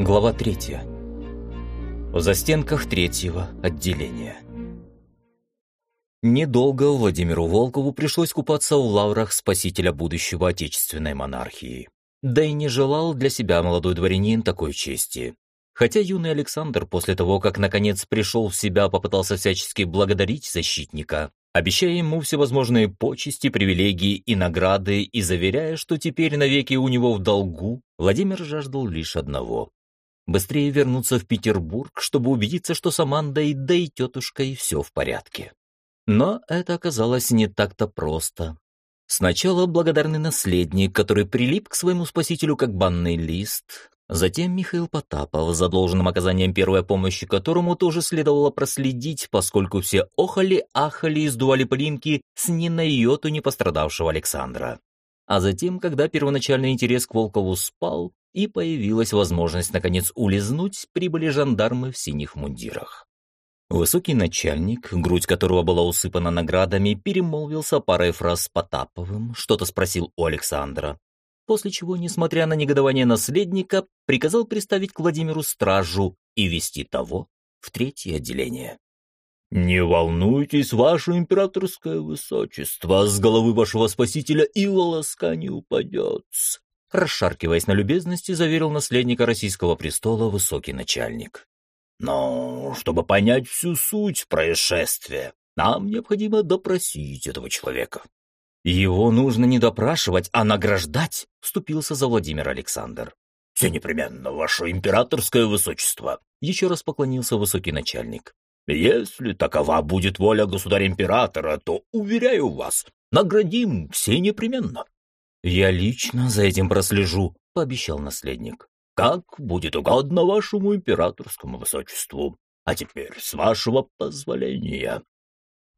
Глава третья. В застенках третьего отделения. Недолго Владимиру Волкову пришлось купаться в лаврах спасителя будущего отечественной монархии. Да и не желал для себя молодой дворянин такой чести. Хотя юный Александр после того, как наконец пришел в себя, попытался всячески благодарить защитника, обещая ему всевозможные почести, привилегии и награды и заверяя, что теперь навеки у него в долгу, Владимир жаждал лишь одного — быстрее вернуться в Петербург, чтобы убедиться, что с Амандой, да и тетушкой все в порядке. Но это оказалось не так-то просто. Сначала благодарный наследник, который прилип к своему спасителю как банный лист, Затем Михаил Потапов, за должным оказанием первой помощи которому тоже следовало проследить, поскольку все охали, ахали и сдували пылинки с ни на йоту не пострадавшего Александра. А затем, когда первоначальный интерес к Волкову спал, и появилась возможность наконец улизнуть, прибыли жандармы в синих мундирах. Высокий начальник, грудь которого была усыпана наградами, перемолвился парой фраз с Потаповым, что-то спросил у Александра, после чего, несмотря на негодование наследника, приказал приставить к Владимиру стражу и вести того в третье отделение. «Не волнуйтесь, ваше императорское высочество, с головы вашего спасителя и волоска не упадет», расшаркиваясь на любезности, заверил наследника российского престола высокий начальник. «Но чтобы понять всю суть происшествия, нам необходимо допросить этого человека. «Его нужно не допрашивать, а награждать», — вступился за Владимир Александр. «Все непременно, ваше императорское высочество», — еще раз поклонился высокий начальник. «Если такова будет воля государя-императора, то, уверяю вас, наградим все непременно». «Я лично за этим прослежу», — пообещал наследник. «Как будет угодно вашему императорскому высочеству. А теперь, с вашего позволения...»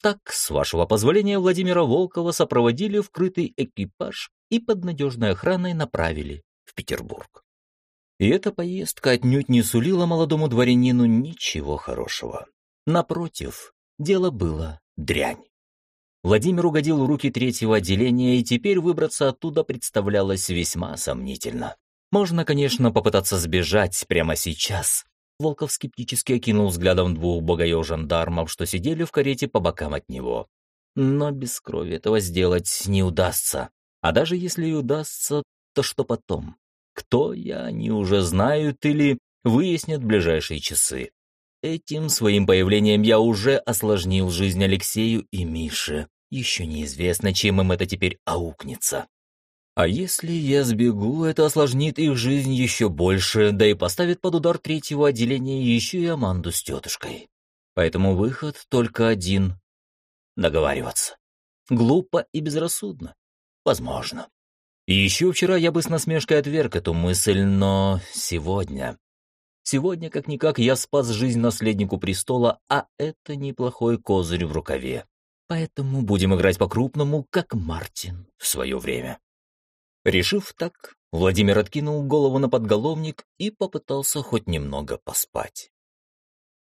Так, с вашего позволения, Владимира Волкова сопроводили в крытый экипаж и под надежной охраной направили в Петербург. И эта поездка отнюдь не сулила молодому дворянину ничего хорошего. Напротив, дело было дрянь. Владимир угодил в руки третьего отделения, и теперь выбраться оттуда представлялось весьма сомнительно. Можно, конечно, попытаться сбежать прямо сейчас, Волков скептически окинул взглядом двух богоев-жандармов, что сидели в карете по бокам от него. Но без крови этого сделать не удастся. А даже если и удастся, то что потом? Кто я, они уже знают или выяснят в ближайшие часы. Этим своим появлением я уже осложнил жизнь Алексею и Мише. Еще неизвестно, чем им это теперь аукнется. А если я сбегу, это осложнит их жизнь еще больше, да и поставит под удар третьего отделения еще и Аманду с тетушкой. Поэтому выход только один — договариваться. Глупо и безрассудно. Возможно. И еще вчера я бы с насмешкой отверг эту мысль, но сегодня... Сегодня, как-никак, я спас жизнь наследнику престола, а это неплохой козырь в рукаве. Поэтому будем играть по-крупному, как Мартин в свое время. Решив так, Владимир откинул голову на подголовник и попытался хоть немного поспать.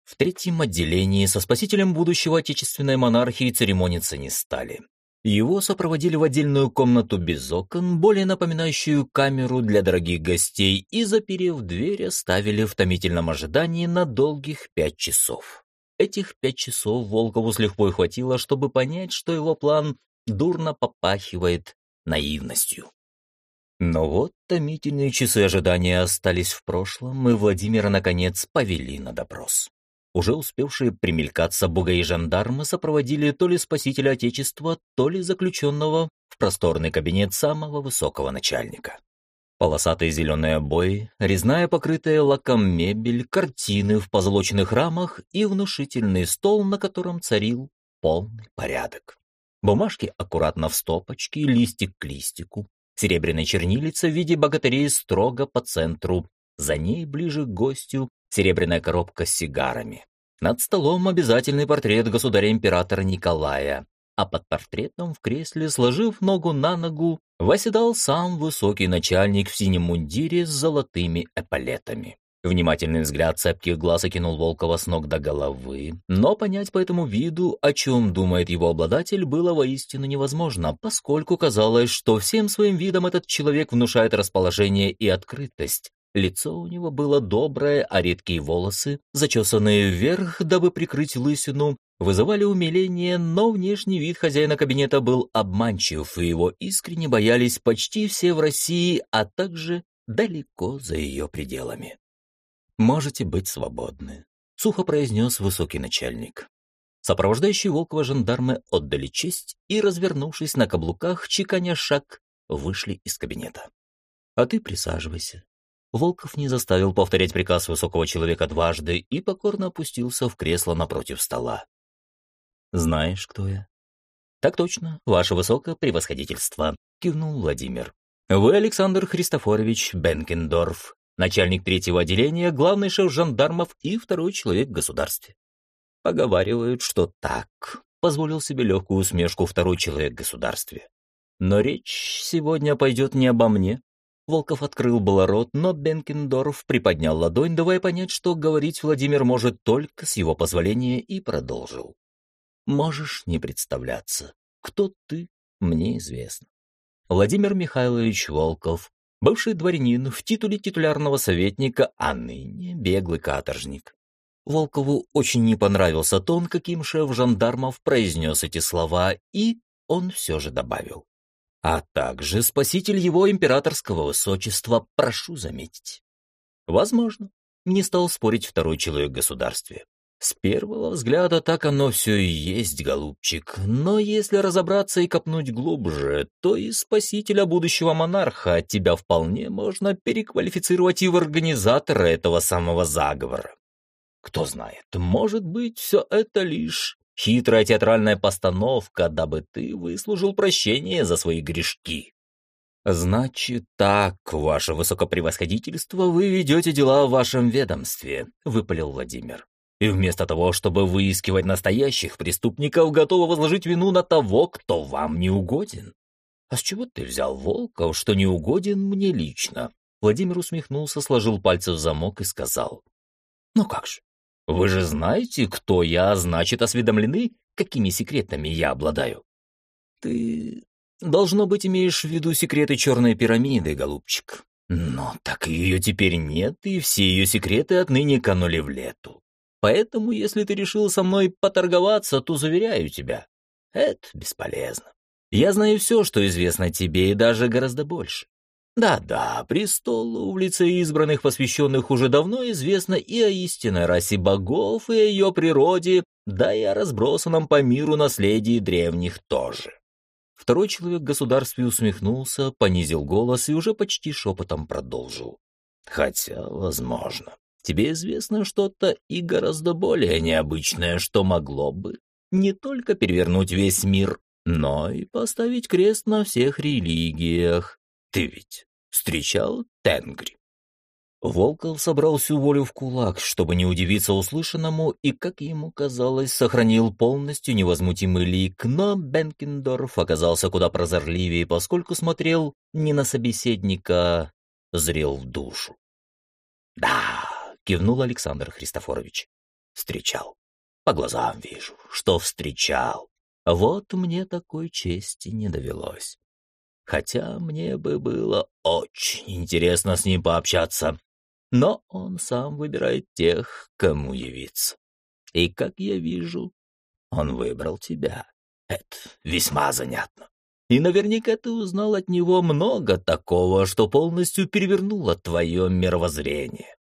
В третьем отделении со спасителем будущего отечественной монархии церемониться не стали. Его сопроводили в отдельную комнату без окон, более напоминающую камеру для дорогих гостей, и, заперев дверь, оставили в томительном ожидании на долгих пять часов. Этих пять часов Волкову с лихвой хватило, чтобы понять, что его план дурно попахивает наивностью. Но вот томительные часы ожидания остались в прошлом, и Владимира, наконец, повели на допрос. Уже успевшие примелькаться бога и жандармы сопроводили то ли спасителя Отечества, то ли заключенного в просторный кабинет самого высокого начальника. Полосатые зеленые обои, резная покрытая лаком мебель, картины в позолоченных рамах и внушительный стол, на котором царил полный порядок. Бумажки аккуратно в стопочке, листик к листику, Серебряная чернилица в виде богатырей строго по центру. За ней, ближе к гостю, серебряная коробка с сигарами. Над столом обязательный портрет государя-императора Николая, а под портретом в кресле, сложив ногу на ногу, восседал сам высокий начальник в синем мундире с золотыми эполетами. Внимательный взгляд цепких глаз окинул Волкова с ног до головы, но понять по этому виду, о чем думает его обладатель, было воистину невозможно, поскольку казалось, что всем своим видом этот человек внушает расположение и открытость, Лицо у него было доброе, а редкие волосы, зачесанные вверх, дабы прикрыть лысину, вызывали умиление, но внешний вид хозяина кабинета был обманчив, и его искренне боялись почти все в России, а также далеко за ее пределами. «Можете быть свободны», — сухо произнес высокий начальник. Сопровождающие Волкова жандармы отдали честь и, развернувшись на каблуках, чеканя шаг, вышли из кабинета. «А ты присаживайся». Волков не заставил повторять приказ высокого человека дважды и покорно опустился в кресло напротив стола. «Знаешь, кто я?» «Так точно, ваше высокое превосходительство», — кивнул Владимир. «Вы Александр Христофорович Бенкендорф, начальник третьего отделения, главный шеф жандармов и второй человек в государстве». «Поговаривают, что так», — позволил себе легкую усмешку второй человек в государстве. «Но речь сегодня пойдет не обо мне». Волков открыл было рот, но Бенкендорф приподнял ладонь, давая понять, что говорить Владимир может только с его позволения, и продолжил. Можешь не представляться. Кто ты, мне известно. Владимир Михайлович Волков, бывший дворянин в титуле титулярного советника, а ныне беглый каторжник. Волкову очень не понравился тон, каким шеф жандармов произнес эти слова, и он все же добавил. А также спаситель его императорского высочества, прошу заметить. Возможно, не стал спорить второй человек в государстве. С первого взгляда так оно все и есть, голубчик, но если разобраться и копнуть глубже, то и спасителя будущего монарха тебя вполне можно переквалифицировать и в организатора этого самого заговора. Кто знает, может быть, все это лишь хитрая театральная постановка, дабы ты выслужил прощение за свои грешки. «Значит так, ваше высокопревосходительство, вы ведете дела в вашем ведомстве», — выпалил Владимир. И вместо того, чтобы выискивать настоящих преступников, готовы возложить вину на того, кто вам не угоден. А с чего ты взял Волков, что не угоден мне лично? Владимир усмехнулся, сложил пальцы в замок и сказал. Ну как же, вы же знаете, кто я, значит, осведомлены, какими секретами я обладаю. Ты, должно быть, имеешь в виду секреты черной пирамиды, голубчик. Но так ее теперь нет, и все ее секреты отныне канули в лету. Поэтому, если ты решил со мной поторговаться, то заверяю тебя, это бесполезно. Я знаю все, что известно тебе, и даже гораздо больше. Да-да, престолу в лице избранных посвященных уже давно известно и о истинной расе богов, и о ее природе, да и о разбросанном по миру наследии древних тоже. Второй человек в государстве усмехнулся, понизил голос и уже почти шепотом продолжил. Хотя, возможно. Тебе известно что-то и гораздо более необычное, что могло бы не только перевернуть весь мир, но и поставить крест на всех религиях. Ты ведь встречал Тенгри?» Волков собрал всю волю в кулак, чтобы не удивиться услышанному, и, как ему казалось, сохранил полностью невозмутимый лик, но Бенкендорф оказался куда прозорливее, поскольку смотрел не на собеседника, а зрел в душу. «Да, кивнул Александр Христофорович. Встречал. По глазам вижу, что встречал. Вот мне такой чести не довелось. Хотя мне бы было очень интересно с ним пообщаться. Но он сам выбирает тех, кому явиться. И, как я вижу, он выбрал тебя. Это весьма занятно. И наверняка ты узнал от него много такого, что полностью перевернуло твое мировоззрение.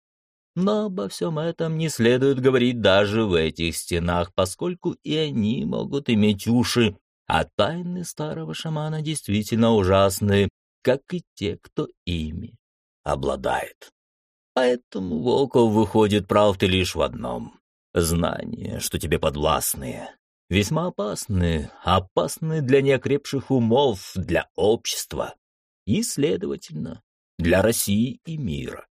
Но обо всем этом не следует говорить даже в этих стенах, поскольку и они могут иметь уши, а тайны старого шамана действительно ужасны, как и те, кто ими обладает. Поэтому Волков выходит прав ты лишь в одном. Знания, что тебе подвластные, весьма опасны, опасны для неокрепших умов, для общества и, следовательно, для России и мира.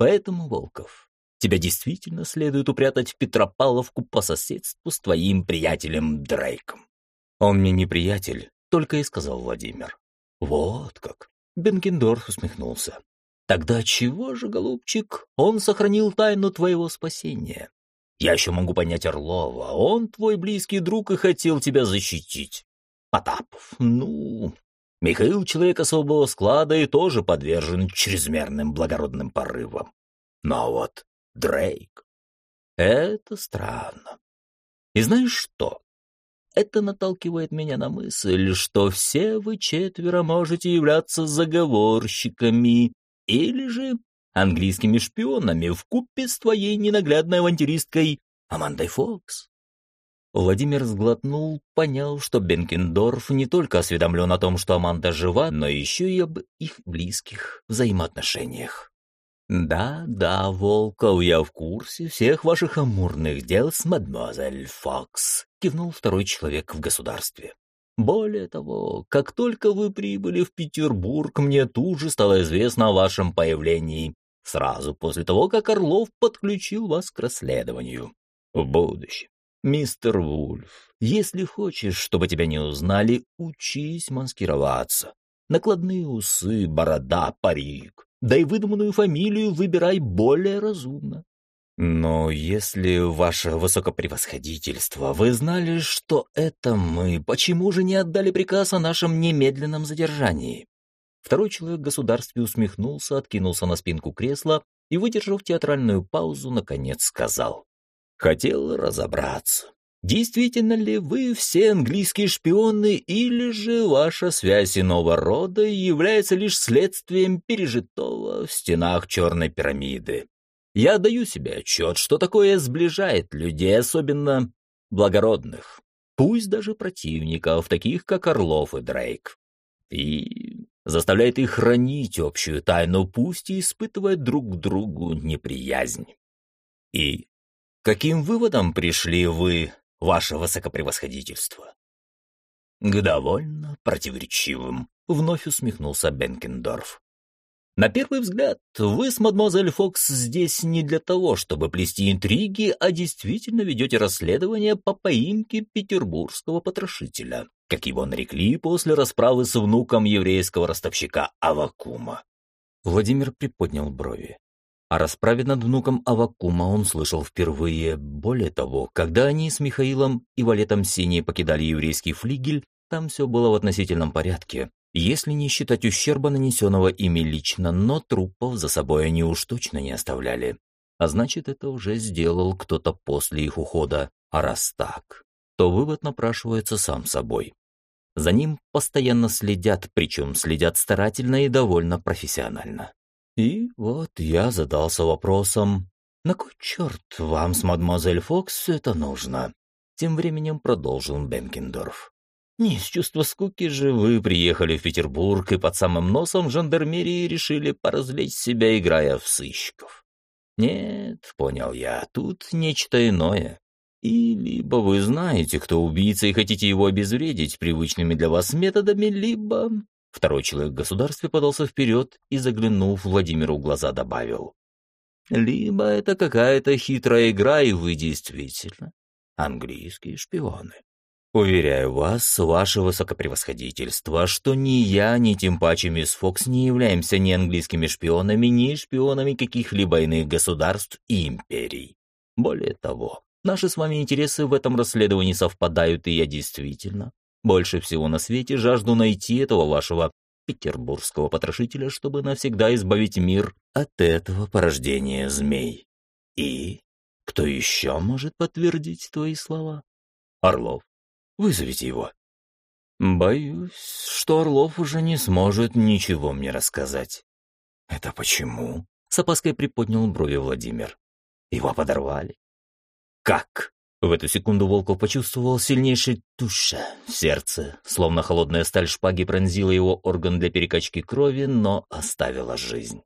Поэтому, Волков, тебя действительно следует упрятать в Петропавловку по соседству с твоим приятелем Дрейком. Он мне не приятель, только и сказал Владимир. Вот как. Бенкендорф усмехнулся. Тогда чего же, голубчик, он сохранил тайну твоего спасения? Я еще могу понять Орлова. Он твой близкий друг и хотел тебя защитить. Потапов, ну, Михаил — человек особого склада и тоже подвержен чрезмерным благородным порывам. Но вот Дрейк — это странно. И знаешь что? Это наталкивает меня на мысль, что все вы четверо можете являться заговорщиками или же английскими шпионами в купе с твоей ненаглядной авантюристкой Амандой Фокс. Владимир сглотнул, понял, что Бенкендорф не только осведомлен о том, что Аманда жива, но еще и об их близких взаимоотношениях. «Да, да, Волков, я в курсе всех ваших амурных дел с мадемуазель Фокс», — кивнул второй человек в государстве. «Более того, как только вы прибыли в Петербург, мне тут же стало известно о вашем появлении, сразу после того, как Орлов подключил вас к расследованию. В будущем «Мистер Вульф, если хочешь, чтобы тебя не узнали, учись маскироваться. Накладные усы, борода, парик. Да и выдуманную фамилию выбирай более разумно. Но если, ваше высокопревосходительство, вы знали, что это мы, почему же не отдали приказ о нашем немедленном задержании?» Второй человек в государстве усмехнулся, откинулся на спинку кресла и, выдержав театральную паузу, наконец сказал. Хотел разобраться, действительно ли вы все английские шпионы или же ваша связь иного рода является лишь следствием пережитого в стенах Черной пирамиды. Я даю себе отчет, что такое сближает людей, особенно благородных, пусть даже противников, таких как Орлов и Дрейк, и заставляет их хранить общую тайну, пусть и испытывая друг к другу неприязнь. И каким выводом пришли вы, ваше высокопревосходительство?» «К довольно противоречивым», — вновь усмехнулся Бенкендорф. «На первый взгляд, вы с мадемуазель Фокс здесь не для того, чтобы плести интриги, а действительно ведете расследование по поимке петербургского потрошителя, как его нарекли после расправы с внуком еврейского ростовщика Авакума». Владимир приподнял брови. О расправе над внуком Авакума он слышал впервые. Более того, когда они с Михаилом и Валетом Синей покидали еврейский флигель, там все было в относительном порядке, если не считать ущерба, нанесенного ими лично, но трупов за собой они уж точно не оставляли. А значит, это уже сделал кто-то после их ухода. А раз так, то вывод напрашивается сам собой. За ним постоянно следят, причем следят старательно и довольно профессионально. И вот я задался вопросом, на кой черт вам с мадемуазель Фокс это нужно? Тем временем продолжил Бенкендорф. Не из чувства скуки же вы приехали в Петербург и под самым носом жандармерии решили поразвлечь себя, играя в сыщиков. Нет, понял я, тут нечто иное. И либо вы знаете, кто убийца, и хотите его обезвредить привычными для вас методами, либо Второй человек в государстве подался вперед и, заглянув Владимиру в глаза, добавил. «Либо это какая-то хитрая игра, и вы действительно английские шпионы. Уверяю вас, ваше высокопревосходительство, что ни я, ни тем паче мисс Фокс не являемся ни английскими шпионами, ни шпионами каких-либо иных государств и империй. Более того, наши с вами интересы в этом расследовании совпадают, и я действительно больше всего на свете жажду найти этого вашего петербургского потрошителя, чтобы навсегда избавить мир от этого порождения змей. И кто еще может подтвердить твои слова? Орлов. Вызовите его. Боюсь, что Орлов уже не сможет ничего мне рассказать. Это почему? С опаской приподнял брови Владимир. Его подорвали. Как? В эту секунду Волков почувствовал сильнейший туша в сердце, словно холодная сталь шпаги пронзила его орган для перекачки крови, но оставила жизнь.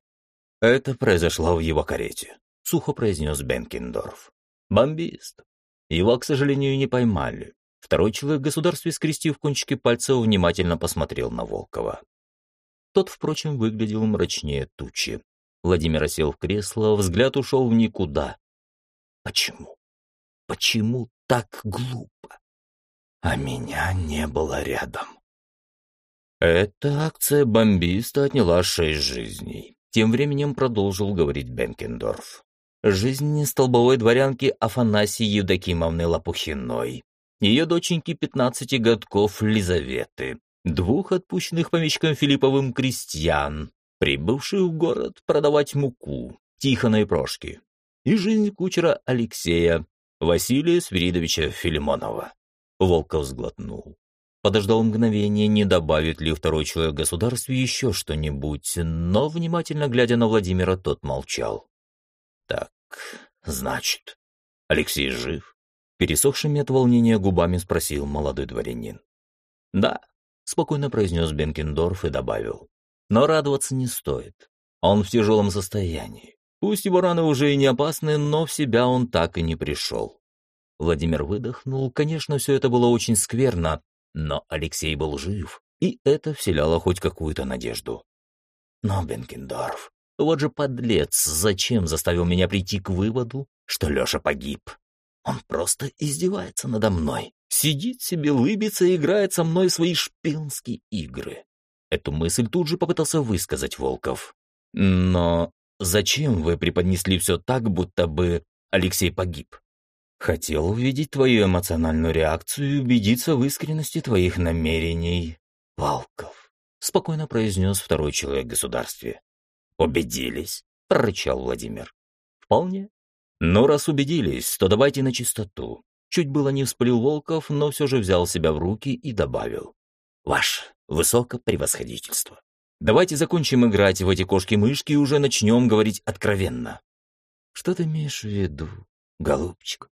Это произошло в его карете, сухо произнес Бенкендорф. Бомбист. Его, к сожалению, не поймали. Второй человек в государстве, скрестив кончики пальцев, внимательно посмотрел на Волкова. Тот, впрочем, выглядел мрачнее тучи. Владимир сел в кресло, взгляд ушел в никуда. Почему? Почему так глупо? А меня не было рядом. Эта акция бомбиста отняла шесть жизней. Тем временем продолжил говорить Бенкендорф. Жизнь столбовой дворянки Афанасии Евдокимовны Лопухиной, ее доченьки пятнадцати годков Лизаветы, двух отпущенных помещиком Филипповым крестьян, прибывших в город продавать муку, Тихона и Прошки, и жизнь кучера Алексея, Василия Свиридовича Филимонова. Волков сглотнул. Подождал мгновение, не добавит ли второй человек в государстве еще что-нибудь, но, внимательно глядя на Владимира, тот молчал. «Так, значит, Алексей жив?» Пересохшими от волнения губами спросил молодой дворянин. «Да», — спокойно произнес Бенкендорф и добавил. «Но радоваться не стоит. Он в тяжелом состоянии. Пусть его раны уже и не опасны, но в себя он так и не пришел». Владимир выдохнул. Конечно, все это было очень скверно, но Алексей был жив, и это вселяло хоть какую-то надежду. Но Бенкендорф, вот же подлец, зачем заставил меня прийти к выводу, что Леша погиб? Он просто издевается надо мной. Сидит себе, лыбится и играет со мной свои шпионские игры. Эту мысль тут же попытался высказать Волков. Но зачем вы преподнесли все так, будто бы Алексей погиб? Хотел увидеть твою эмоциональную реакцию и убедиться в искренности твоих намерений. Волков, спокойно произнес второй человек в государстве. Убедились? прорычал Владимир. Вполне. Но раз убедились, то давайте на чистоту. Чуть было не вспылил Волков, но все же взял себя в руки и добавил. Ваше высокопревосходительство. Давайте закончим играть в эти кошки-мышки и уже начнем говорить откровенно. Что ты имеешь в виду, голубчик?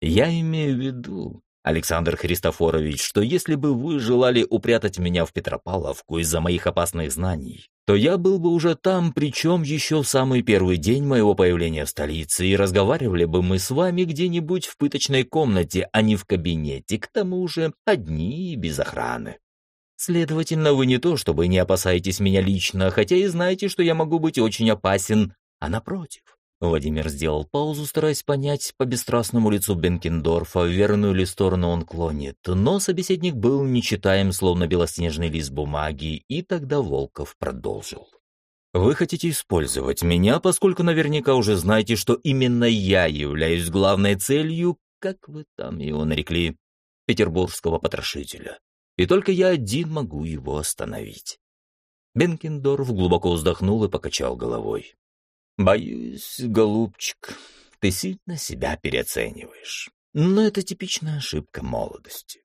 Я имею в виду, Александр Христофорович, что если бы вы желали упрятать меня в Петропавловку из-за моих опасных знаний, то я был бы уже там, причем еще в самый первый день моего появления в столице, и разговаривали бы мы с вами где-нибудь в пыточной комнате, а не в кабинете, к тому же одни и без охраны. Следовательно, вы не то чтобы не опасаетесь меня лично, хотя и знаете, что я могу быть очень опасен, а напротив. Владимир сделал паузу, стараясь понять по бесстрастному лицу Бенкендорфа, в верную ли сторону он клонит, но собеседник был нечитаем, словно белоснежный лист бумаги, и тогда Волков продолжил. «Вы хотите использовать меня, поскольку наверняка уже знаете, что именно я являюсь главной целью, как вы там его нарекли, петербургского потрошителя. И только я один могу его остановить». Бенкендорф глубоко вздохнул и покачал головой. Боюсь, голубчик, ты сильно себя переоцениваешь. Но это типичная ошибка молодости.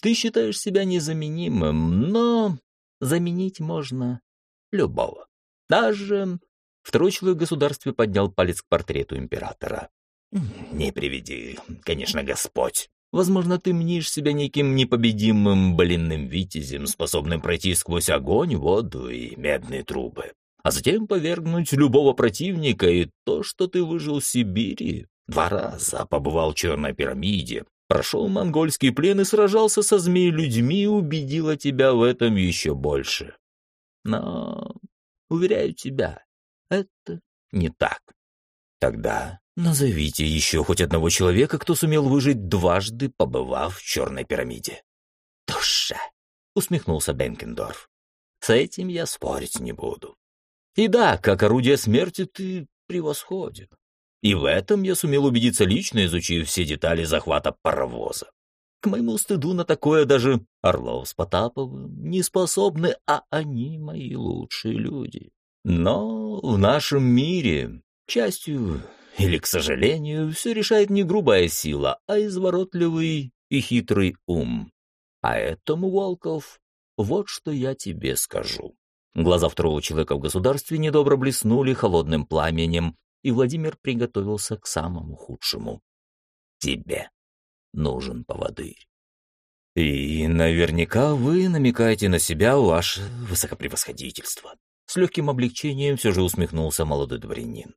Ты считаешь себя незаменимым, но заменить можно любого. Даже второй человек государстве поднял палец к портрету императора. Не приведи, конечно, Господь. Возможно, ты мнишь себя неким непобедимым блинным витязем, способным пройти сквозь огонь, воду и медные трубы а затем повергнуть любого противника, и то, что ты выжил в Сибири, два раза побывал в Черной пирамиде, прошел монгольский плен и сражался со змеи-людьми, убедило тебя в этом еще больше. Но, уверяю тебя, это не так. Тогда назовите еще хоть одного человека, кто сумел выжить дважды, побывав в Черной пирамиде. «Душа!» — усмехнулся Бенкендорф. «С этим я спорить не буду. И да, как орудие смерти ты превосходен. И в этом я сумел убедиться лично, изучив все детали захвата паровоза. К моему стыду на такое даже Орлов с Потаповым не способны, а они мои лучшие люди. Но в нашем мире, к счастью или к сожалению, все решает не грубая сила, а изворотливый и хитрый ум. А этому, Волков, вот что я тебе скажу. Глаза второго человека в государстве недобро блеснули холодным пламенем, и Владимир приготовился к самому худшему. «Тебе нужен поводырь». «И наверняка вы намекаете на себя, ваше высокопревосходительство». С легким облегчением все же усмехнулся молодой дворянин.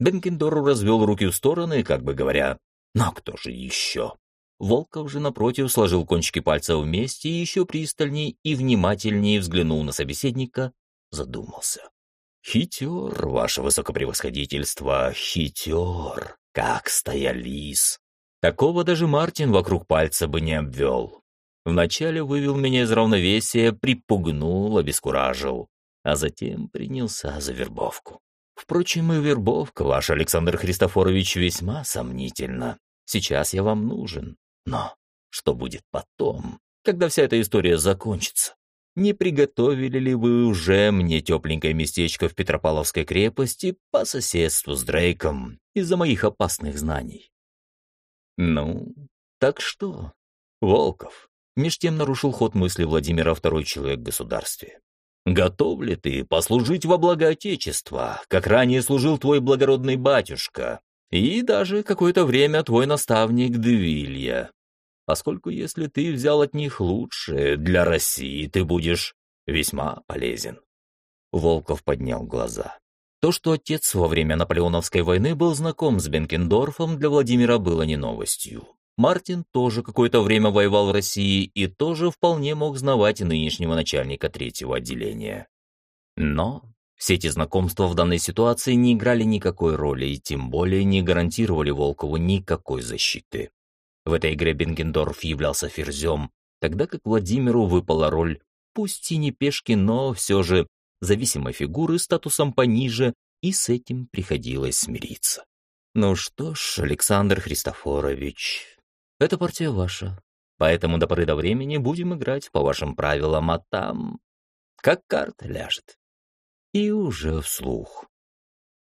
Бенкендор развел руки в стороны, как бы говоря, «Ну кто же еще?» Волков же, напротив, сложил кончики пальцев вместе и еще пристальней и внимательнее взглянул на собеседника, задумался. «Хитер, ваше высокопревосходительство, хитер, как стоялис. Такого даже Мартин вокруг пальца бы не обвел. Вначале вывел меня из равновесия, припугнул, обескуражил, а затем принялся за вербовку. Впрочем, и вербовка, ваш Александр Христофорович, весьма сомнительна. Сейчас я вам нужен, но что будет потом, когда вся эта история закончится? не приготовили ли вы уже мне тепленькое местечко в Петропавловской крепости по соседству с Дрейком из-за моих опасных знаний? Ну, так что, Волков, меж тем нарушил ход мысли Владимира второй человек в государстве. Готов ли ты послужить во благо Отечества, как ранее служил твой благородный батюшка, и даже какое-то время твой наставник Девилья? Поскольку если ты взял от них лучшее, для России ты будешь весьма полезен. Волков поднял глаза. То, что отец во время Наполеоновской войны был знаком с Бенкендорфом, для Владимира было не новостью. Мартин тоже какое-то время воевал в России и тоже вполне мог знавать нынешнего начальника третьего отделения. Но все эти знакомства в данной ситуации не играли никакой роли и тем более не гарантировали Волкову никакой защиты. В этой игре Бенгендорф являлся ферзем, тогда как Владимиру выпала роль, пусть и не пешки, но все же зависимой фигуры статусом пониже, и с этим приходилось смириться. Ну что ж, Александр Христофорович, эта партия ваша. Поэтому до поры до времени будем играть по вашим правилам, а там как карта ляжет. И уже вслух.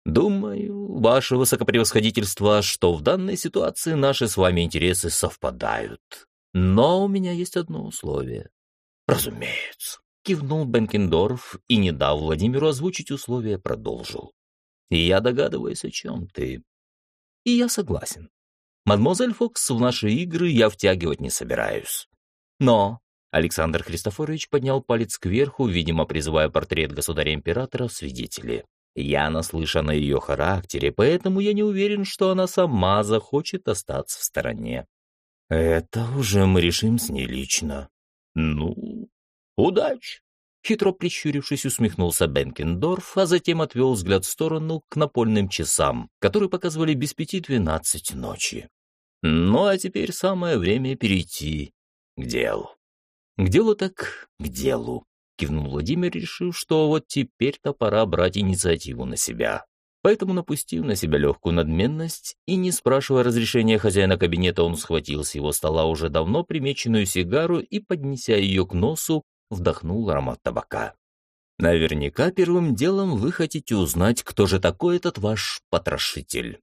Думаю, ваше высокопревосходительство, что в данной ситуации наши с вами интересы совпадают. Но у меня есть одно условие. Разумеется. Кивнул Бенкендорф и, не дав Владимиру озвучить условия, продолжил. Я догадываюсь, о чем ты. И я согласен. Мадемуазель Фокс в наши игры я втягивать не собираюсь. Но Александр Христофорович поднял палец кверху, видимо, призывая портрет государя-императора в свидетели. Я наслышан о ее характере, поэтому я не уверен, что она сама захочет остаться в стороне. Это уже мы решим с ней лично. Ну, удачи. Хитро прищурившись, усмехнулся Бенкендорф, а затем отвел взгляд в сторону к напольным часам, которые показывали без пяти двенадцать ночи. Ну а теперь самое время перейти к делу. К делу так к делу, кивнул Владимир, решив, что вот теперь-то пора брать инициативу на себя. Поэтому, напустив на себя легкую надменность и не спрашивая разрешения хозяина кабинета, он схватил с его стола уже давно примеченную сигару и, поднеся ее к носу, вдохнул аромат табака. Наверняка первым делом вы хотите узнать, кто же такой этот ваш потрошитель.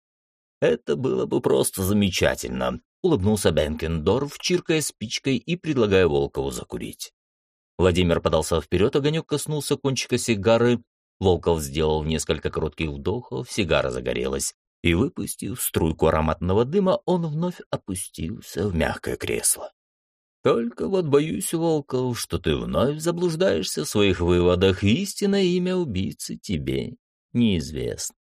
Это было бы просто замечательно, улыбнулся Бенкендорф, чиркая спичкой и предлагая Волкову закурить. Владимир подался вперед, огонек коснулся кончика сигары. Волков сделал несколько коротких вдохов, сигара загорелась, и, выпустив струйку ароматного дыма, он вновь опустился в мягкое кресло. Только вот боюсь, Волков, что ты вновь заблуждаешься в своих выводах, истинное имя убийцы тебе неизвестно.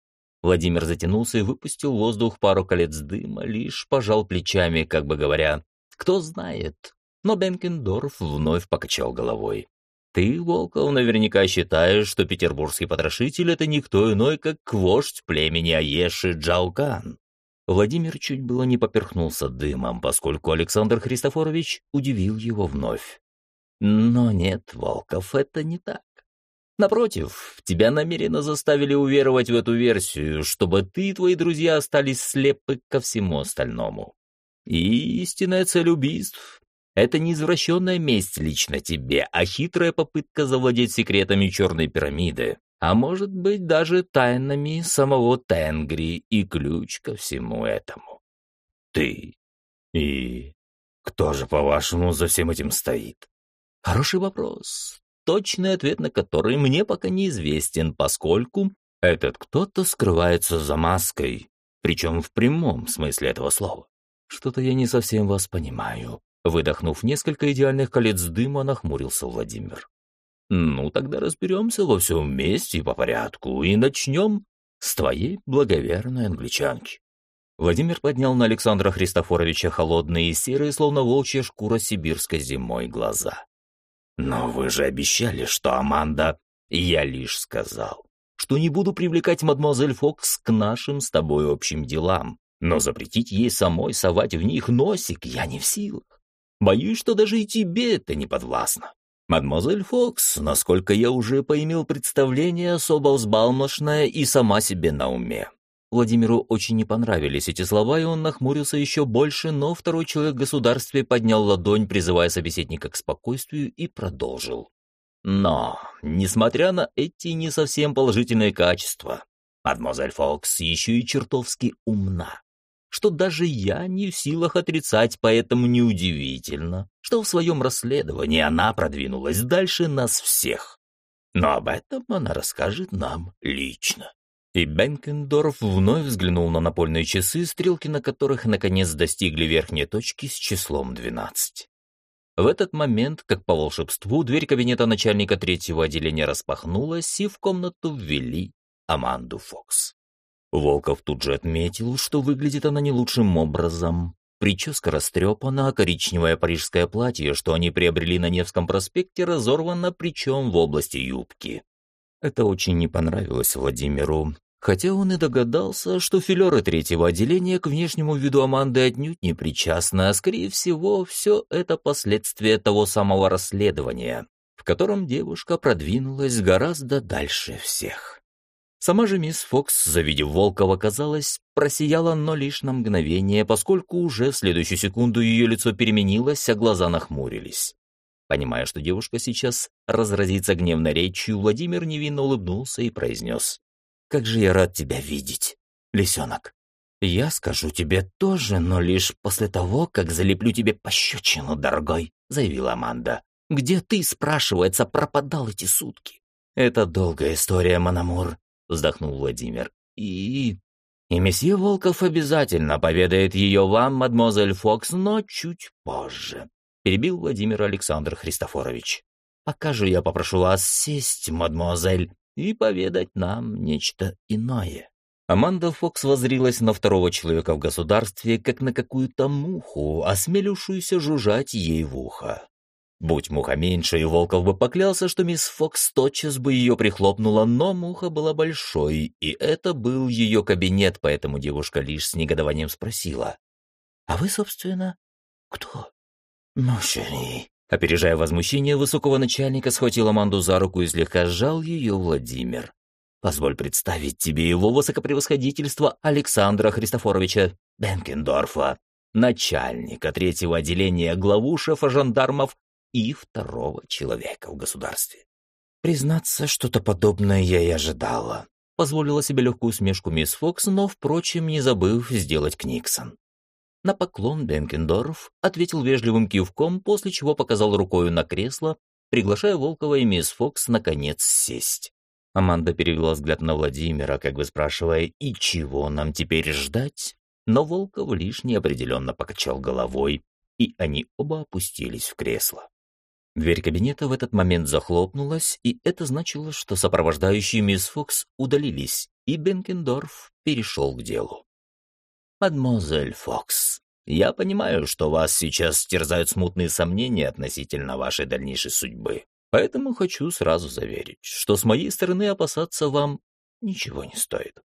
Владимир затянулся и выпустил в воздух пару колец дыма, лишь пожал плечами, как бы говоря, «Кто знает?» Но Бенкендорф вновь покачал головой. «Ты, Волков, наверняка считаешь, что петербургский потрошитель — это никто иной, как вождь племени Аеши Джаукан. Владимир чуть было не поперхнулся дымом, поскольку Александр Христофорович удивил его вновь. Но нет, Волков, это не так. Напротив, тебя намеренно заставили уверовать в эту версию, чтобы ты и твои друзья остались слепы ко всему остальному. И истинная цель убийств — это не извращенная месть лично тебе, а хитрая попытка завладеть секретами Черной пирамиды, а может быть даже тайнами самого Тенгри и ключ ко всему этому. Ты. И кто же, по-вашему, за всем этим стоит? Хороший вопрос, точный ответ на который мне пока неизвестен, поскольку этот кто-то скрывается за маской, причем в прямом смысле этого слова. Что-то я не совсем вас понимаю. Выдохнув несколько идеальных колец дыма, нахмурился Владимир. Ну, тогда разберемся во всем вместе и по порядку, и начнем с твоей благоверной англичанки. Владимир поднял на Александра Христофоровича холодные и серые, словно волчья шкура сибирской зимой, глаза. «Но вы же обещали, что Аманда...» «Я лишь сказал, что не буду привлекать мадемуазель Фокс к нашим с тобой общим делам, но запретить ей самой совать в них носик я не в силах. Боюсь, что даже и тебе это не подвластно. Мадемуазель Фокс, насколько я уже поимел представление, особо взбалмошная и сама себе на уме. Владимиру очень не понравились эти слова, и он нахмурился еще больше, но второй человек в государстве поднял ладонь, призывая собеседника к спокойствию, и продолжил. Но, несмотря на эти не совсем положительные качества, мадемуазель Фокс еще и чертовски умна, что даже я не в силах отрицать, поэтому неудивительно, что в своем расследовании она продвинулась дальше нас всех. Но об этом она расскажет нам лично. И Бенкендорф вновь взглянул на напольные часы, стрелки на которых наконец достигли верхней точки с числом 12. В этот момент, как по волшебству, дверь кабинета начальника третьего отделения распахнулась, и в комнату ввели Аманду Фокс. Волков тут же отметил, что выглядит она не лучшим образом. Прическа растрепана, а коричневое парижское платье, что они приобрели на Невском проспекте, разорвано, причем в области юбки. Это очень не понравилось Владимиру, хотя он и догадался, что филеры третьего отделения к внешнему виду Аманды отнюдь не причастны, а скорее всего, все это последствия того самого расследования, в котором девушка продвинулась гораздо дальше всех. Сама же мисс Фокс, завидев Волкова, казалось, просияла, но лишь на мгновение, поскольку уже в следующую секунду ее лицо переменилось, а глаза нахмурились. Понимая, что девушка сейчас разразится гневной речью, Владимир невинно улыбнулся и произнес. «Как же я рад тебя видеть, лисенок. Я скажу тебе тоже, но лишь после того, как залеплю тебе пощечину, дорогой», — заявила Аманда. «Где ты, спрашивается, пропадал эти сутки?» «Это долгая история, Мономур», — вздохнул Владимир. «И...» «И месье Волков обязательно поведает ее вам, мадемуазель Фокс, но чуть позже перебил Владимир Александр Христофорович. «Пока же я попрошу вас сесть, мадемуазель, и поведать нам нечто иное». Аманда Фокс возрилась на второго человека в государстве, как на какую-то муху, осмелившуюся жужжать ей в ухо. Будь муха меньше, и Волков бы поклялся, что мисс Фокс тотчас бы ее прихлопнула, но муха была большой, и это был ее кабинет, поэтому девушка лишь с негодованием спросила. «А вы, собственно, кто?» «Мошери!» Опережая возмущение высокого начальника, схватил Аманду за руку и слегка сжал ее Владимир. «Позволь представить тебе его высокопревосходительство Александра Христофоровича Бенкендорфа, начальника третьего отделения главу шефа жандармов и второго человека в государстве». Признаться, что-то подобное я и ожидала. Позволила себе легкую усмешку мисс Фокс, но, впрочем, не забыв сделать Книксон. На поклон Бенкендорф ответил вежливым кивком, после чего показал рукою на кресло, приглашая Волкова и мисс Фокс наконец сесть. Аманда перевела взгляд на Владимира, как бы спрашивая, и чего нам теперь ждать? Но Волков лишь неопределенно покачал головой, и они оба опустились в кресло. Дверь кабинета в этот момент захлопнулась, и это значило, что сопровождающие мисс Фокс удалились, и Бенкендорф перешел к делу. «Мадемуазель Фокс, я понимаю, что вас сейчас терзают смутные сомнения относительно вашей дальнейшей судьбы, поэтому хочу сразу заверить, что с моей стороны опасаться вам ничего не стоит.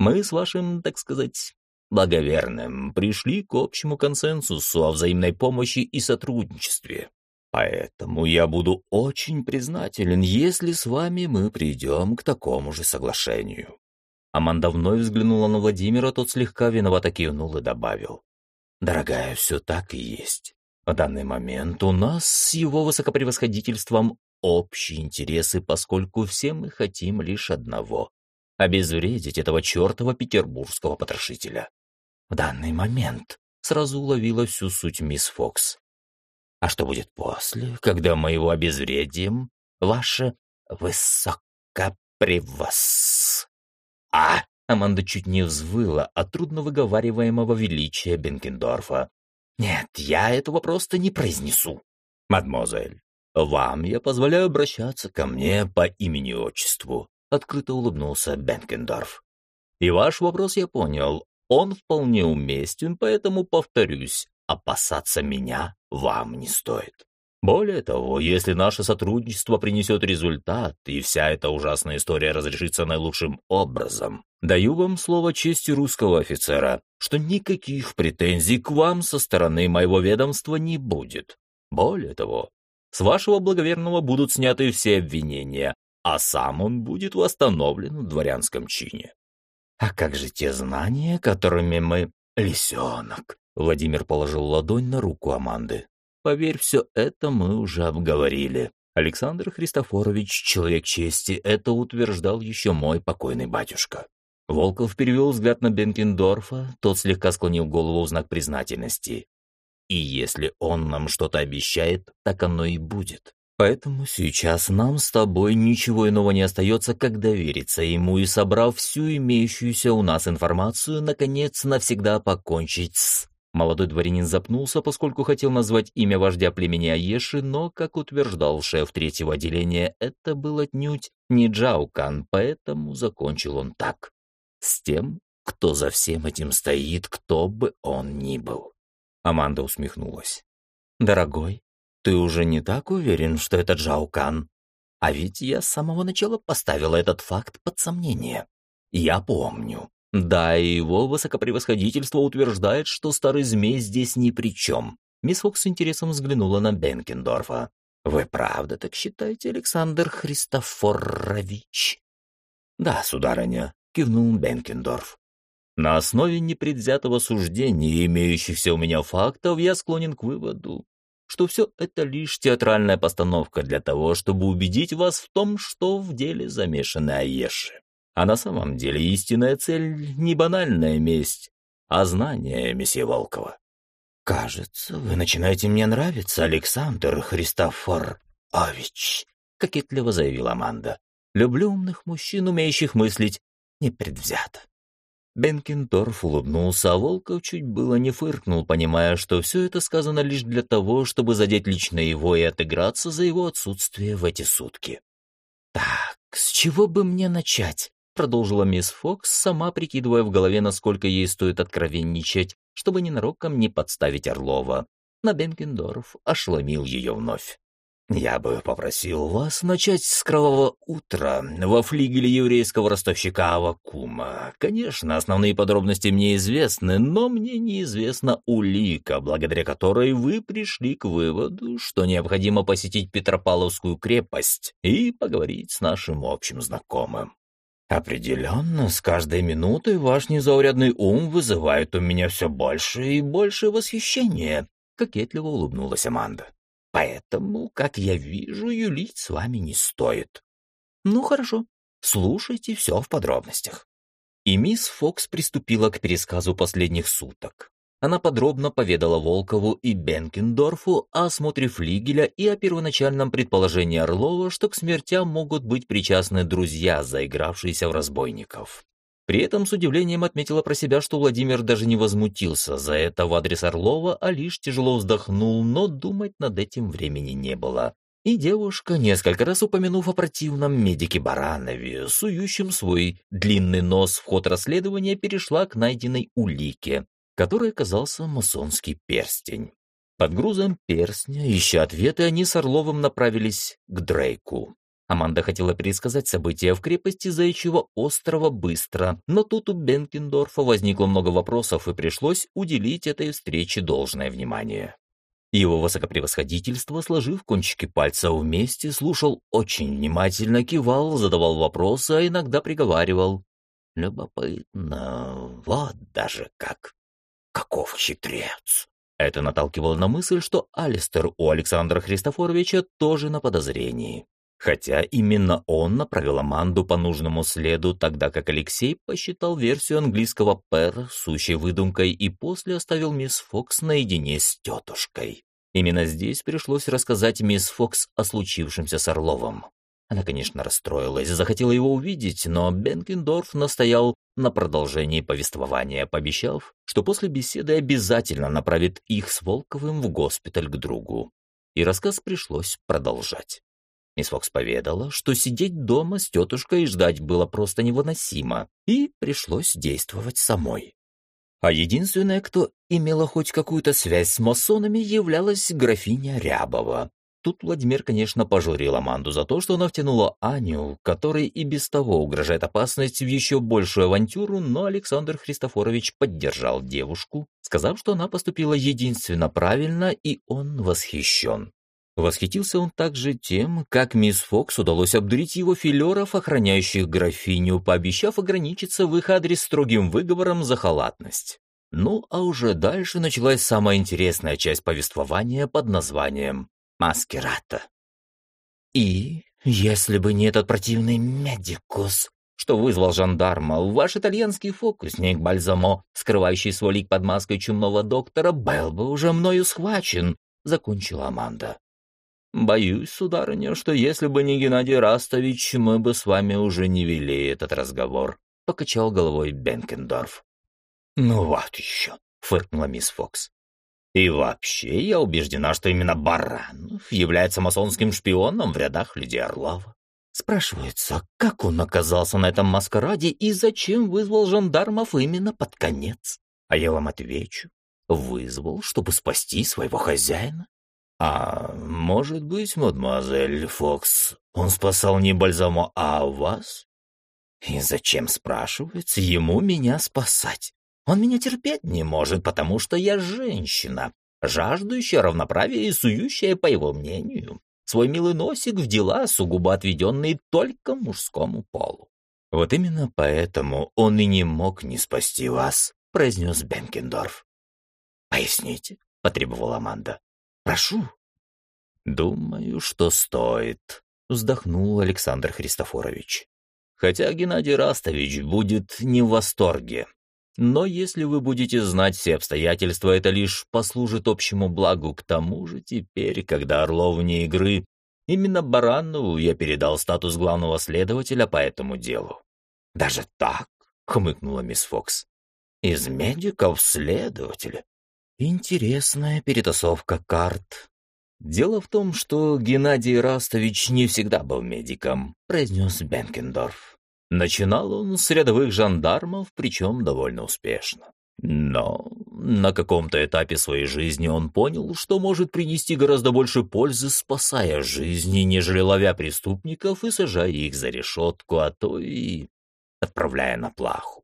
Мы с вашим, так сказать, благоверным пришли к общему консенсусу о взаимной помощи и сотрудничестве. Поэтому я буду очень признателен, если с вами мы придем к такому же соглашению. Аманда вновь взглянула на Владимира, тот слегка виновато кивнул и добавил. «Дорогая, все так и есть. В данный момент у нас с его высокопревосходительством общие интересы, поскольку все мы хотим лишь одного — обезвредить этого чертова петербургского потрошителя. В данный момент сразу уловила всю суть мисс Фокс. А что будет после, когда мы его обезвредим, ваше высокопревос... «А!» — Аманда чуть не взвыла от трудно выговариваемого величия Бенкендорфа. «Нет, я этого просто не произнесу. Мадемуазель, вам я позволяю обращаться ко мне по имени-отчеству», — открыто улыбнулся Бенкендорф. «И ваш вопрос я понял. Он вполне уместен, поэтому повторюсь, опасаться меня вам не стоит». Более того, если наше сотрудничество принесет результат, и вся эта ужасная история разрешится наилучшим образом, даю вам слово чести русского офицера, что никаких претензий к вам со стороны моего ведомства не будет. Более того, с вашего благоверного будут сняты все обвинения, а сам он будет восстановлен в дворянском чине. А как же те знания, которыми мы... Лисенок. Владимир положил ладонь на руку Аманды. Поверь, все это мы уже обговорили. Александр Христофорович, человек чести, это утверждал еще мой покойный батюшка. Волков перевел взгляд на Бенкендорфа, тот слегка склонил голову в знак признательности. И если он нам что-то обещает, так оно и будет. Поэтому сейчас нам с тобой ничего иного не остается, как довериться ему и, собрав всю имеющуюся у нас информацию, наконец навсегда покончить с... Молодой дворянин запнулся, поскольку хотел назвать имя вождя племени Аеши, но, как утверждал шеф третьего отделения, это был отнюдь не Джаукан, поэтому закончил он так. С тем, кто за всем этим стоит, кто бы он ни был. Аманда усмехнулась. «Дорогой, ты уже не так уверен, что это Джаукан? А ведь я с самого начала поставила этот факт под сомнение. Я помню, да, и его высокопревосходительство утверждает, что старый змей здесь ни при чем. Мисс Фокс с интересом взглянула на Бенкендорфа. «Вы правда так считаете, Александр Христофорович?» «Да, сударыня», — кивнул Бенкендорф. «На основе непредвзятого суждения и имеющихся у меня фактов я склонен к выводу, что все это лишь театральная постановка для того, чтобы убедить вас в том, что в деле замешаны Аеши. А на самом деле истинная цель не банальная месть, а знание месье Волкова. «Кажется, вы начинаете мне нравиться, Александр Христофор Ович», — кокетливо заявила Аманда. «Люблю умных мужчин, умеющих мыслить непредвзято». Бенкендорф улыбнулся, а Волков чуть было не фыркнул, понимая, что все это сказано лишь для того, чтобы задеть лично его и отыграться за его отсутствие в эти сутки. «Так, с чего бы мне начать?» Продолжила мисс Фокс, сама прикидывая в голове, насколько ей стоит откровенничать, чтобы ненароком не подставить Орлова. На Бенкендорф ошеломил ее вновь. «Я бы попросил вас начать с кровавого утра во флигеле еврейского ростовщика Авакума. Конечно, основные подробности мне известны, но мне неизвестна улика, благодаря которой вы пришли к выводу, что необходимо посетить Петропавловскую крепость и поговорить с нашим общим знакомым. Определенно, с каждой минутой ваш незаурядный ум вызывает у меня все больше и больше восхищения, кокетливо улыбнулась Аманда. Поэтому, как я вижу, юлить с вами не стоит. Ну хорошо, слушайте все в подробностях. И мисс Фокс приступила к пересказу последних суток. Она подробно поведала Волкову и Бенкендорфу о осмотре флигеля и о первоначальном предположении Орлова, что к смертям могут быть причастны друзья, заигравшиеся в разбойников. При этом с удивлением отметила про себя, что Владимир даже не возмутился за это в адрес Орлова, а лишь тяжело вздохнул, но думать над этим времени не было. И девушка, несколько раз упомянув о противном медике Баранове, сующем свой длинный нос в ход расследования, перешла к найденной улике, которой оказался масонский перстень. Под грузом перстня, ища ответы, они с Орловым направились к Дрейку. Аманда хотела пересказать события в крепости Заячьего острова быстро, но тут у Бенкендорфа возникло много вопросов и пришлось уделить этой встрече должное внимание. Его высокопревосходительство, сложив кончики пальцев вместе, слушал очень внимательно, кивал, задавал вопросы, а иногда приговаривал. «Любопытно, вот даже как!» Каков хитрец! Это наталкивало на мысль, что Алистер у Александра Христофоровича тоже на подозрении. Хотя именно он направил Аманду по нужному следу, тогда как Алексей посчитал версию английского «пэр» сущей выдумкой и после оставил мисс Фокс наедине с тетушкой. Именно здесь пришлось рассказать мисс Фокс о случившемся с Орловым. Она, конечно, расстроилась, захотела его увидеть, но Бенкендорф настоял на продолжении повествования, пообещав, что после беседы обязательно направит их с Волковым в госпиталь к другу. И рассказ пришлось продолжать. Мисс Фокс поведала, что сидеть дома с тетушкой и ждать было просто невыносимо, и пришлось действовать самой. А единственная, кто имела хоть какую-то связь с масонами, являлась графиня Рябова, Тут Владимир, конечно, пожурил Аманду за то, что она втянула Аню, которой и без того угрожает опасность в еще большую авантюру, но Александр Христофорович поддержал девушку, сказав, что она поступила единственно правильно, и он восхищен. Восхитился он также тем, как мисс Фокс удалось обдурить его филеров, охраняющих графиню, пообещав ограничиться в их адрес строгим выговором за халатность. Ну, а уже дальше началась самая интересная часть повествования под названием маскирата. И если бы не этот противный медикус, что вызвал жандарма, ваш итальянский фокусник Бальзамо, скрывающий свой лик под маской чумного доктора, был бы уже мною схвачен, — закончила Аманда. Боюсь, сударыня, что если бы не Геннадий Растович, мы бы с вами уже не вели этот разговор, — покачал головой Бенкендорф. Ну вот еще, — фыркнула мисс Фокс. И вообще, я убеждена, что именно Баранов является масонским шпионом в рядах людей Орлова. Спрашивается, как он оказался на этом маскараде и зачем вызвал жандармов именно под конец? А я вам отвечу. Вызвал, чтобы спасти своего хозяина. А может быть, мадемуазель Фокс, он спасал не Бальзамо, а вас? И зачем, спрашивается, ему меня спасать? Он меня терпеть не может, потому что я женщина, жаждущая равноправия и сующая, по его мнению, свой милый носик в дела, сугубо отведенные только мужскому полу. «Вот именно поэтому он и не мог не спасти вас», — произнес Бенкендорф. «Поясните», — потребовала Аманда. «Прошу». «Думаю, что стоит», — вздохнул Александр Христофорович. «Хотя Геннадий Растович будет не в восторге но если вы будете знать все обстоятельства, это лишь послужит общему благу. К тому же теперь, когда Орлов вне игры, именно Баранову я передал статус главного следователя по этому делу. «Даже так?» — хмыкнула мисс Фокс. «Из медиков следователя. Интересная перетасовка карт». «Дело в том, что Геннадий Растович не всегда был медиком», — произнес Бенкендорф. Начинал он с рядовых жандармов, причем довольно успешно. Но на каком-то этапе своей жизни он понял, что может принести гораздо больше пользы, спасая жизни, нежели ловя преступников и сажая их за решетку, а то и отправляя на плаху.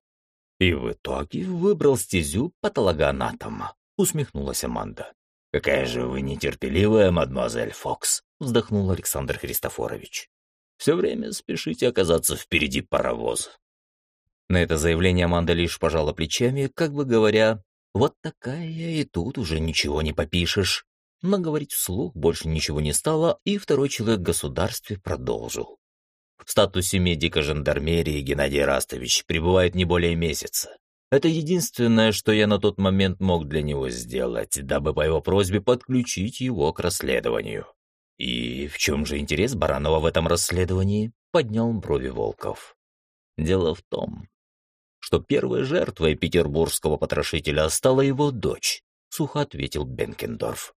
И в итоге выбрал стезю патологоанатома, усмехнулась Аманда. «Какая же вы нетерпеливая, мадемуазель Фокс», — вздохнул Александр Христофорович. Все время спешите оказаться впереди паровоза. На это заявление Аманда лишь пожала плечами, как бы говоря, «Вот такая я и тут уже ничего не попишешь». Но говорить вслух больше ничего не стало, и второй человек в государстве продолжил. В статусе медика жандармерии Геннадий Растович пребывает не более месяца. Это единственное, что я на тот момент мог для него сделать, дабы по его просьбе подключить его к расследованию. «И в чем же интерес Баранова в этом расследовании?» — поднял брови Волков. «Дело в том, что первой жертвой петербургского потрошителя стала его дочь», — сухо ответил Бенкендорф.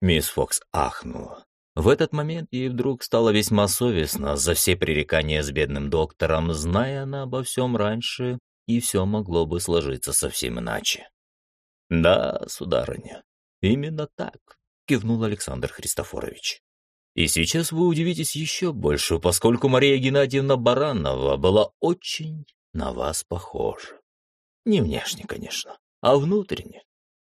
Мисс Фокс ахнула. В этот момент ей вдруг стало весьма совестно за все пререкания с бедным доктором, зная она обо всем раньше, и все могло бы сложиться совсем иначе. «Да, сударыня, именно так», — кивнул Александр Христофорович. И сейчас вы удивитесь еще больше, поскольку Мария Геннадьевна Баранова была очень на вас похожа. Не внешне, конечно, а внутренне.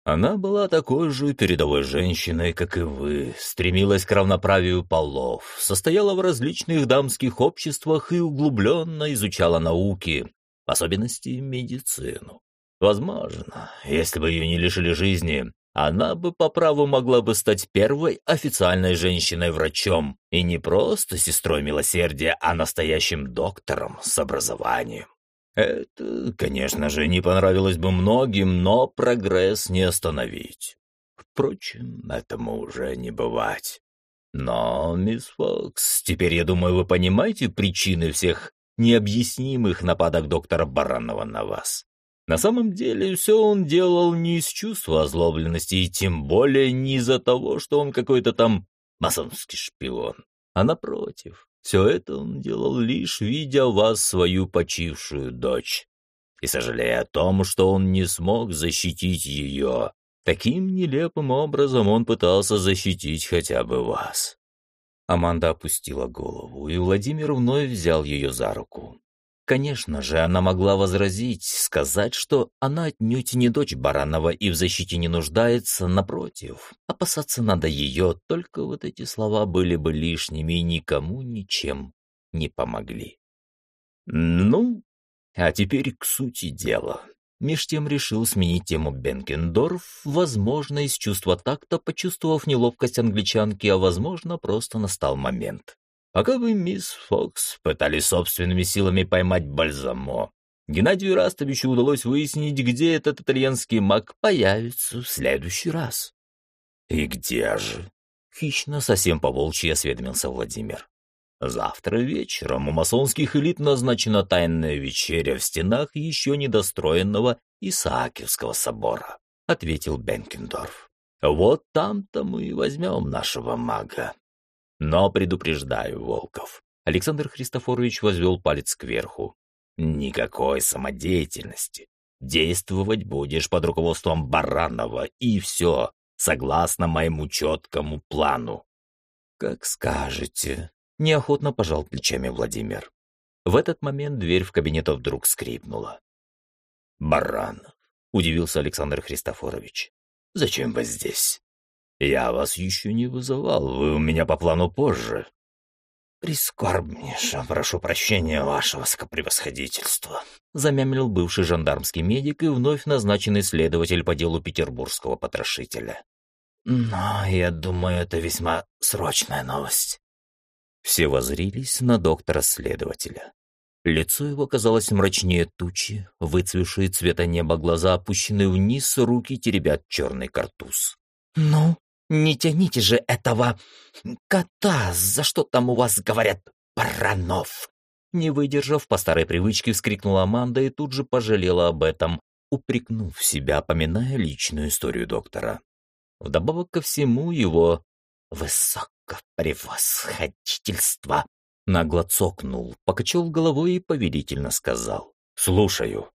Она была такой же передовой женщиной, как и вы, стремилась к равноправию полов, состояла в различных дамских обществах и углубленно изучала науки, в особенности медицину. Возможно, если бы ее не лишили жизни, она бы по праву могла бы стать первой официальной женщиной-врачом, и не просто сестрой милосердия, а настоящим доктором с образованием. Это, конечно же, не понравилось бы многим, но прогресс не остановить. Впрочем, этому уже не бывать. Но, мисс Фокс, теперь, я думаю, вы понимаете причины всех необъяснимых нападок доктора Баранова на вас. На самом деле, все он делал не из чувства озлобленности, и тем более не из-за того, что он какой-то там масонский шпион, а напротив. Все это он делал лишь видя вас свою почившую дочь и сожалея о том, что он не смог защитить ее. Таким нелепым образом он пытался защитить хотя бы вас. Аманда опустила голову, и Владимир вновь взял ее за руку. Конечно же, она могла возразить, сказать, что она отнюдь не дочь Баранова и в защите не нуждается, напротив. Опасаться надо ее, только вот эти слова были бы лишними и никому ничем не помогли. Ну, а теперь к сути дела. Меж тем решил сменить тему Бенкендорф, возможно, из чувства такта, почувствовав неловкость англичанки, а возможно, просто настал момент. Пока вы, мисс Фокс, пытались собственными силами поймать Бальзамо, Геннадию Растовичу удалось выяснить, где этот итальянский маг появится в следующий раз. «И где же?» — хищно совсем по-волчьи осведомился Владимир. «Завтра вечером у масонских элит назначена тайная вечеря в стенах еще недостроенного Исаакиевского собора», — ответил Бенкендорф. «Вот там-то мы и возьмем нашего мага. Но предупреждаю, Волков». Александр Христофорович возвел палец кверху. «Никакой самодеятельности. Действовать будешь под руководством Баранова, и все, согласно моему четкому плану». «Как скажете», Неохотно пожал плечами Владимир. В этот момент дверь в кабинет вдруг скрипнула. «Баранов», — удивился Александр Христофорович, — «зачем вы здесь? Я вас еще не вызывал, вы у меня по плану позже». «Прискорбнейше, прошу прощения, ваше высокопревосходительство», — замямлил бывший жандармский медик и вновь назначенный следователь по делу петербургского потрошителя. «Но я думаю, это весьма срочная новость». Все возрились на доктора-следователя. Лицо его казалось мрачнее тучи, выцвевшие цвета неба глаза опущены вниз, руки теребят черный картуз. «Ну, не тяните же этого кота, за что там у вас говорят Баранов?» Не выдержав, по старой привычке вскрикнула Аманда и тут же пожалела об этом, упрекнув себя, поминая личную историю доктора. Вдобавок ко всему его высок превосходительство!» Нагло цокнул, покачал головой и повелительно сказал. «Слушаю».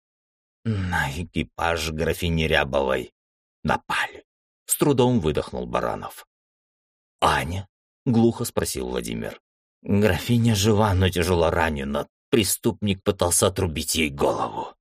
«На экипаж графини Рябовой напали!» С трудом выдохнул Баранов. «Аня?» — глухо спросил Владимир. «Графиня жива, но тяжело ранена. Преступник пытался отрубить ей голову».